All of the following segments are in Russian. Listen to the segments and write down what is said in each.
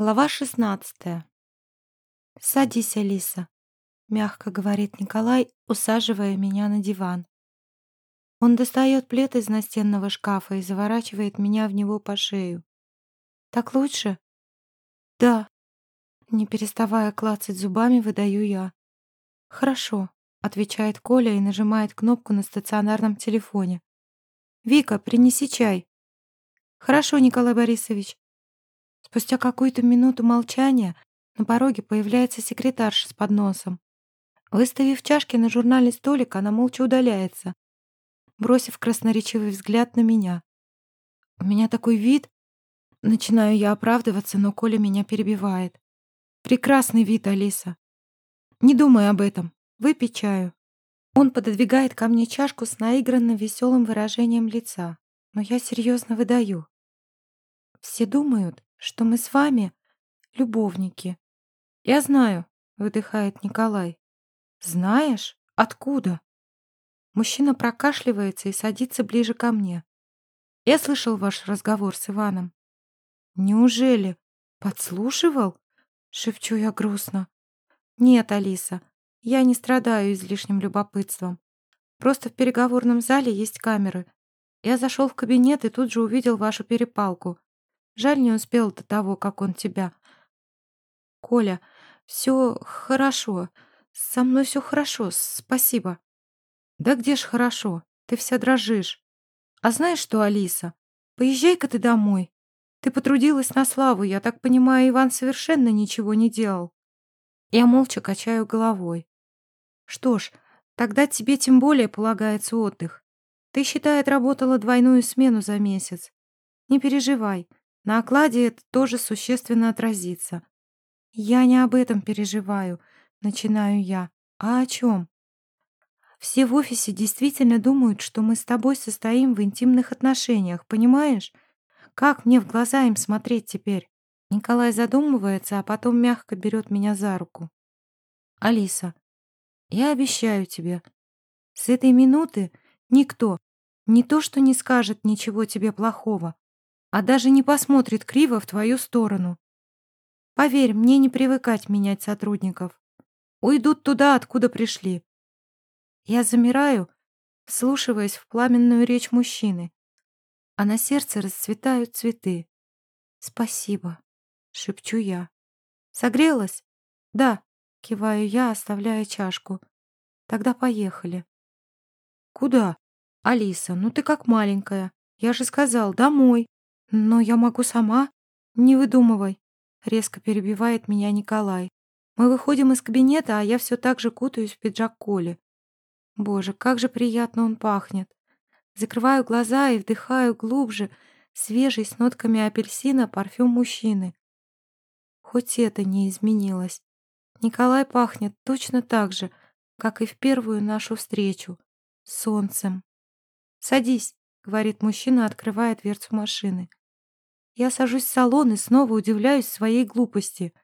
Глава шестнадцатая. «Садись, Алиса», — мягко говорит Николай, усаживая меня на диван. Он достает плед из настенного шкафа и заворачивает меня в него по шею. «Так лучше?» «Да», — не переставая клацать зубами, выдаю я. «Хорошо», — отвечает Коля и нажимает кнопку на стационарном телефоне. «Вика, принеси чай». «Хорошо, Николай Борисович», Спустя какую-то минуту молчания на пороге появляется секретарша с подносом. Выставив чашки на журнальный столик, она молча удаляется, бросив красноречивый взгляд на меня. У меня такой вид... Начинаю я оправдываться, но Коля меня перебивает. Прекрасный вид, Алиса. Не думай об этом. Выпей чаю. Он пододвигает ко мне чашку с наигранно веселым выражением лица, но я серьезно выдаю. Все думают, что мы с вами любовники. Я знаю, выдыхает Николай. Знаешь? Откуда? Мужчина прокашливается и садится ближе ко мне. Я слышал ваш разговор с Иваном. Неужели? Подслушивал? Шепчу я грустно. Нет, Алиса, я не страдаю излишним любопытством. Просто в переговорном зале есть камеры. Я зашел в кабинет и тут же увидел вашу перепалку. Жаль, не успел до того, как он тебя. Коля, все хорошо. Со мной все хорошо, спасибо. Да где ж хорошо? Ты вся дрожишь. А знаешь что, Алиса? Поезжай-ка ты домой. Ты потрудилась на славу, я так понимаю, Иван совершенно ничего не делал. Я молча качаю головой. Что ж, тогда тебе тем более полагается отдых. Ты, считай, отработала двойную смену за месяц. Не переживай, на окладе это тоже существенно отразится. Я не об этом переживаю, начинаю я. А о чем? Все в офисе действительно думают, что мы с тобой состоим в интимных отношениях, понимаешь? Как мне в глаза им смотреть теперь? Николай задумывается, а потом мягко берет меня за руку. Алиса, я обещаю тебе, с этой минуты никто, не то что не скажет ничего тебе плохого, а даже не посмотрит криво в твою сторону. Поверь, мне не привыкать менять сотрудников. Уйдут туда, откуда пришли. Я замираю, вслушиваясь в пламенную речь мужчины, а на сердце расцветают цветы. «Спасибо», — шепчу я. «Согрелась?» «Да», — киваю я, оставляя чашку. «Тогда поехали». «Куда?» «Алиса, ну ты как маленькая. Я же сказал, домой». «Но я могу сама?» «Не выдумывай», — резко перебивает меня Николай. Мы выходим из кабинета, а я все так же кутаюсь в пиджак Коли. Боже, как же приятно он пахнет. Закрываю глаза и вдыхаю глубже свежий с нотками апельсина парфюм мужчины. Хоть это не изменилось. Николай пахнет точно так же, как и в первую нашу встречу. Солнцем. «Садись», — говорит мужчина, открывая дверцу машины. Я сажусь в салон и снова удивляюсь своей глупости.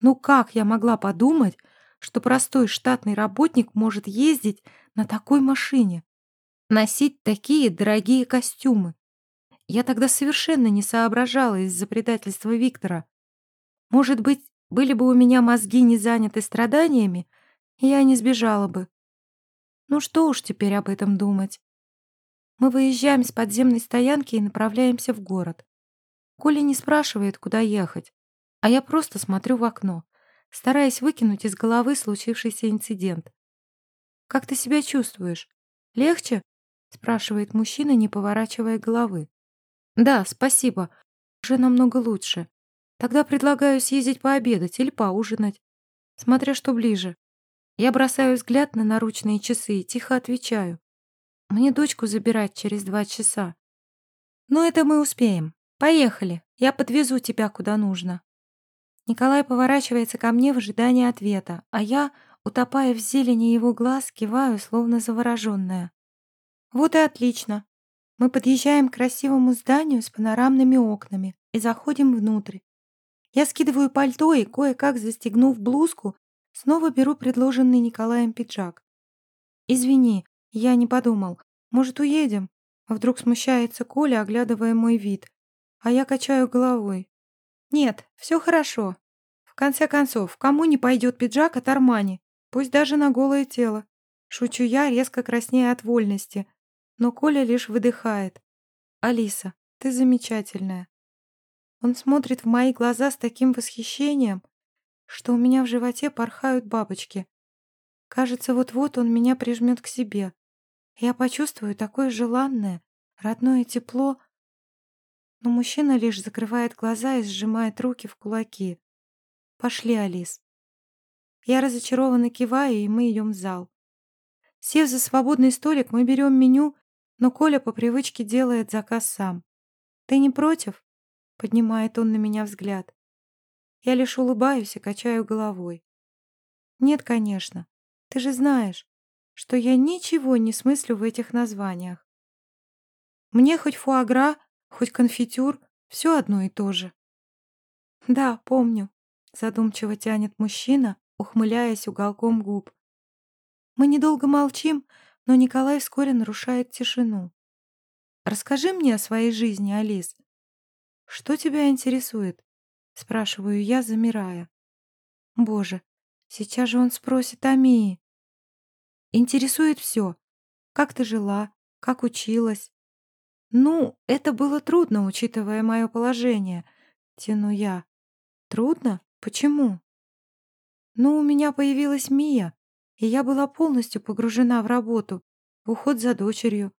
Ну как я могла подумать, что простой штатный работник может ездить на такой машине? Носить такие дорогие костюмы? Я тогда совершенно не соображала из-за предательства Виктора. Может быть, были бы у меня мозги не заняты страданиями, я не сбежала бы. Ну что уж теперь об этом думать. Мы выезжаем с подземной стоянки и направляемся в город. Коля не спрашивает, куда ехать, а я просто смотрю в окно, стараясь выкинуть из головы случившийся инцидент. «Как ты себя чувствуешь? Легче?» — спрашивает мужчина, не поворачивая головы. «Да, спасибо. Уже намного лучше. Тогда предлагаю съездить пообедать или поужинать, смотря что ближе». Я бросаю взгляд на наручные часы и тихо отвечаю. «Мне дочку забирать через два часа». «Но это мы успеем. Поехали, я подвезу тебя куда нужно». Николай поворачивается ко мне в ожидании ответа, а я, утопая в зелени его глаз, киваю, словно завороженная. Вот и отлично. Мы подъезжаем к красивому зданию с панорамными окнами и заходим внутрь. Я скидываю пальто и, кое-как застегнув блузку, снова беру предложенный Николаем пиджак. «Извини, я не подумал. Может, уедем?» Вдруг смущается Коля, оглядывая мой вид, а я качаю головой. Нет, все хорошо. В конце концов, кому не пойдет пиджак от Армани, пусть даже на голое тело. Шучу я, резко краснея от вольности. Но Коля лишь выдыхает. «Алиса, ты замечательная». Он смотрит в мои глаза с таким восхищением, что у меня в животе порхают бабочки. Кажется, вот-вот он меня прижмет к себе. Я почувствую такое желанное, родное тепло, но мужчина лишь закрывает глаза и сжимает руки в кулаки. «Пошли, Алис». Я разочарованно киваю, и мы идем в зал. Сев за свободный столик, мы берем меню, но Коля по привычке делает заказ сам. «Ты не против?» — поднимает он на меня взгляд. Я лишь улыбаюсь и качаю головой. «Нет, конечно. Ты же знаешь, что я ничего не смыслю в этих названиях. Мне хоть фуагра, хоть конфитюр, все одно и то же. Да, помню, задумчиво тянет мужчина, ухмыляясь уголком губ. Мы недолго молчим, но Николай вскоре нарушает тишину. Расскажи мне о своей жизни, Алис. Что тебя интересует? Спрашиваю я, замирая. Боже, сейчас же он спросит о Мии. Интересует все. Как ты жила, как училась, «Ну, это было трудно, учитывая мое положение», — тяну я. «Трудно? Почему?» «Ну, у меня появилась Мия, и я была полностью погружена в работу, в уход за дочерью.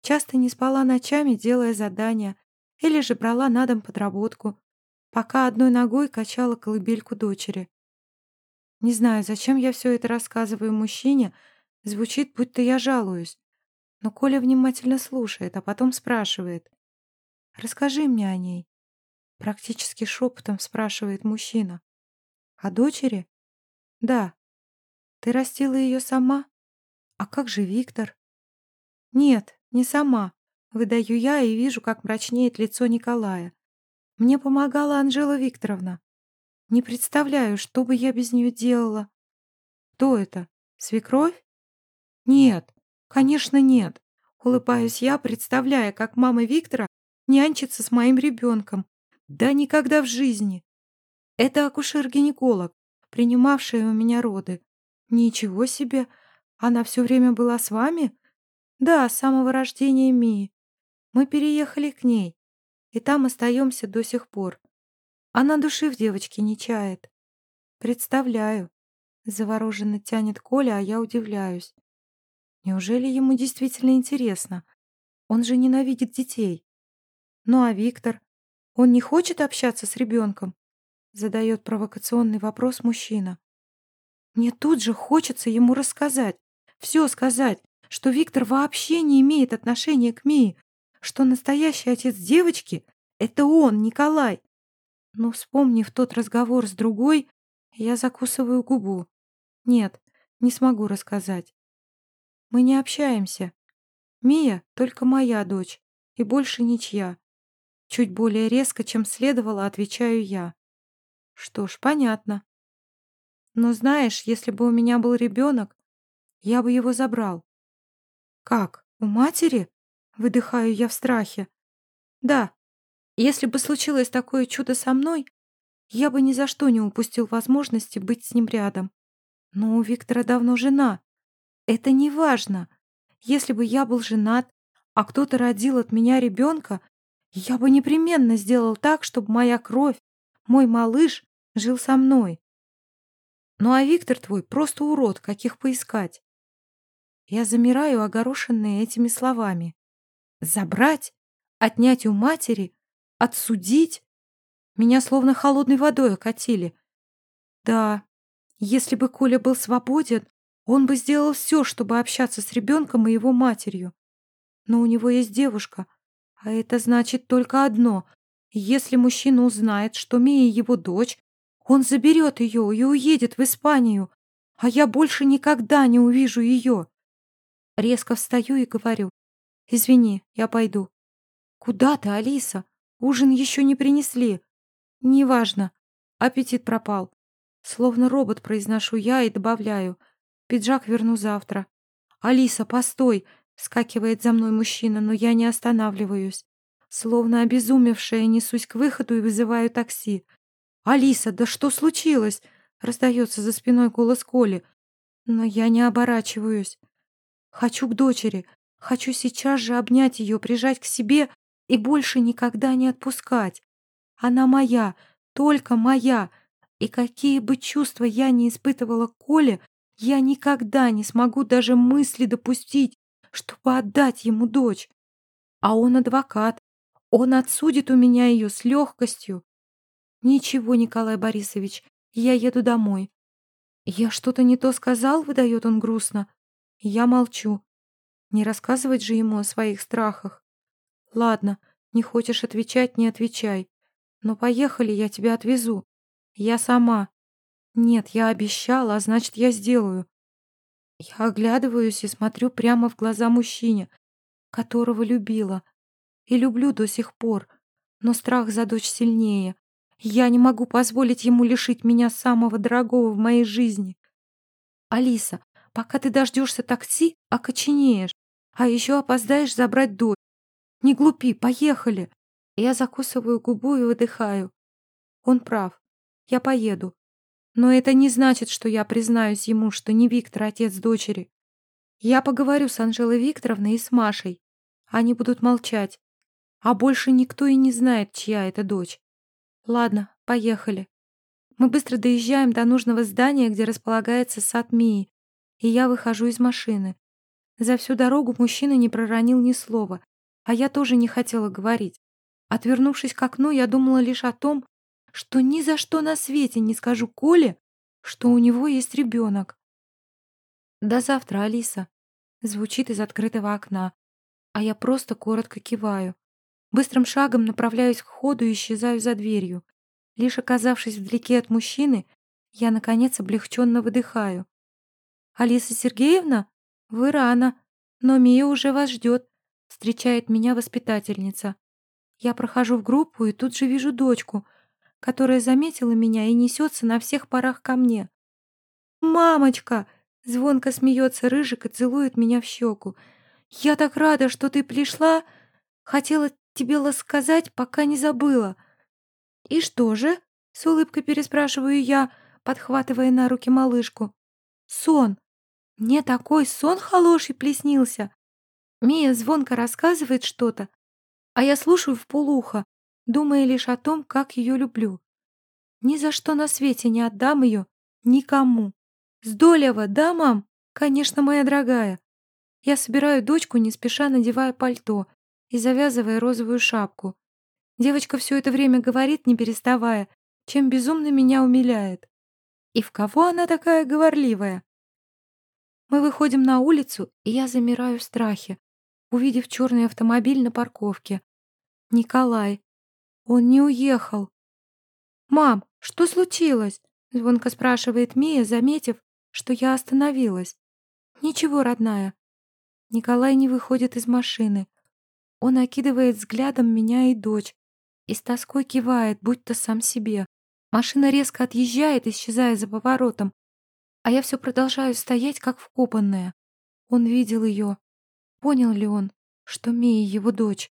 Часто не спала ночами, делая задания, или же брала на дом подработку, пока одной ногой качала колыбельку дочери. Не знаю, зачем я все это рассказываю мужчине, звучит, будто я жалуюсь. Но Коля внимательно слушает, а потом спрашивает. «Расскажи мне о ней». Практически шепотом спрашивает мужчина. «О дочери?» «Да». «Ты растила ее сама? А как же Виктор?» «Нет, не сама», — выдаю я и вижу, как мрачнеет лицо Николая. «Мне помогала Анжела Викторовна. Не представляю, что бы я без нее делала». «Кто это? Свекровь?» «Нет, «Конечно, нет», — улыбаюсь я, представляя, как мама Виктора нянчится с моим ребенком. Да никогда в жизни. Это акушер-гинеколог, принимавшая у меня роды. Ничего себе! Она все время была с вами? Да, с самого рождения Мии. Мы переехали к ней, и там остаемся до сих пор. Она души в девочке не чает. Представляю. Завороженно тянет Коля, а я удивляюсь. Неужели ему действительно интересно? Он же ненавидит детей. Ну а Виктор? Он не хочет общаться с ребенком? Задает провокационный вопрос мужчина. Мне тут же хочется ему рассказать, все сказать, что Виктор вообще не имеет отношения к Мии, что настоящий отец девочки — это он, Николай. Но, вспомнив тот разговор с другой, я закусываю губу. Нет, не смогу рассказать. Мы не общаемся. Мия только моя дочь, и больше ничья. Чуть более резко, чем следовало, отвечаю я. Что ж, понятно. Но знаешь, если бы у меня был ребенок, я бы его забрал. Как? У матери? Выдыхаю я в страхе. Да. Если бы случилось такое чудо со мной, я бы ни за что не упустил возможности быть с ним рядом. Но у Виктора давно жена. Это не важно. Если бы я был женат, а кто-то родил от меня ребенка, я бы непременно сделал так, чтобы моя кровь, мой малыш жил со мной. Ну а Виктор твой просто урод, каких поискать. Я замираю, огорошенная этими словами. Забрать? Отнять у матери? Отсудить? Меня словно холодной водой окатили. Да, если бы Коля был свободен, он бы сделал все, чтобы общаться с ребенком и его матерью. Но у него есть девушка, а это значит только одно. Если мужчина узнает, что Мия его дочь, он заберет ее и уедет в Испанию, а я больше никогда не увижу ее. Резко встаю и говорю, «Извини, я пойду». «Куда ты, Алиса? Ужин еще не принесли». «Неважно. Аппетит пропал». Словно робот произношу я и добавляю – Пиджак верну завтра. «Алиса, постой!» — скакивает за мной мужчина, но я не останавливаюсь. Словно обезумевшая несусь к выходу и вызываю такси. «Алиса, да что случилось?» — раздается за спиной голос Коли. Но я не оборачиваюсь. Хочу к дочери. Хочу сейчас же обнять ее, прижать к себе и больше никогда не отпускать. Она моя, только моя. И какие бы чувства я не испытывала Коле, я никогда не смогу даже мысли допустить, чтобы отдать ему дочь. А он адвокат. Он отсудит у меня ее с легкостью. Ничего, Николай Борисович, я еду домой. Я что-то не то сказал, выдает он грустно. Я молчу. Не рассказывать же ему о своих страхах. Ладно, не хочешь отвечать, не отвечай. Но поехали, я тебя отвезу. Я сама. Нет, я обещала, а значит, я сделаю. Я оглядываюсь и смотрю прямо в глаза мужчине, которого любила. И люблю до сих пор. Но страх за дочь сильнее. Я не могу позволить ему лишить меня самого дорогого в моей жизни. Алиса, пока ты дождешься такси, окоченеешь. А еще опоздаешь забрать дочь. Не глупи, поехали. Я закусываю губу и выдыхаю. Он прав. Я поеду. Но это не значит, что я признаюсь ему, что не Виктор отец дочери. Я поговорю с Анжелой Викторовной и с Машей. Они будут молчать. А больше никто и не знает, чья это дочь. Ладно, поехали. Мы быстро доезжаем до нужного здания, где располагается сад Мии, и я выхожу из машины. За всю дорогу мужчина не проронил ни слова, а я тоже не хотела говорить. Отвернувшись к окну, я думала лишь о том, что ни за что на свете не скажу Коле, что у него есть ребенок. «До завтра, Алиса», — звучит из открытого окна, а я просто коротко киваю. Быстрым шагом направляюсь к ходу и исчезаю за дверью. Лишь оказавшись вдалеке от мужчины, я, наконец, облегченно выдыхаю. «Алиса Сергеевна, вы рано, но Мия уже вас ждет», — встречает меня воспитательница. Я прохожу в группу и тут же вижу дочку, которая заметила меня и несется на всех парах ко мне. «Мамочка!» — звонко смеется Рыжик и целует меня в щеку. «Я так рада, что ты пришла! Хотела тебе сказать, пока не забыла». «И что же?» — с улыбкой переспрашиваю я, подхватывая на руки малышку. «Сон! Мне такой сон хороший приснился!» Мия звонко рассказывает что-то, а я слушаю в полухо, думая лишь о том, как ее люблю. Ни за что на свете не отдам ее никому. Сдолева, да, мам? Конечно, моя дорогая. Я собираю дочку, не спеша надевая пальто и завязывая розовую шапку. Девочка все это время говорит, не переставая, чем безумно меня умиляет. И в кого она такая говорливая? Мы выходим на улицу, и я замираю в страхе, увидев черный автомобиль на парковке. Николай. Он не уехал. «Мам, что случилось?» — звонко спрашивает Мия, заметив, что я остановилась. «Ничего, родная». Николай не выходит из машины. Он окидывает взглядом меня и дочь и с тоской кивает, будто сам себе. Машина резко отъезжает, исчезая за поворотом, а я все продолжаю стоять, как вкопанная. Он видел ее. Понял ли он, что Мия его дочь?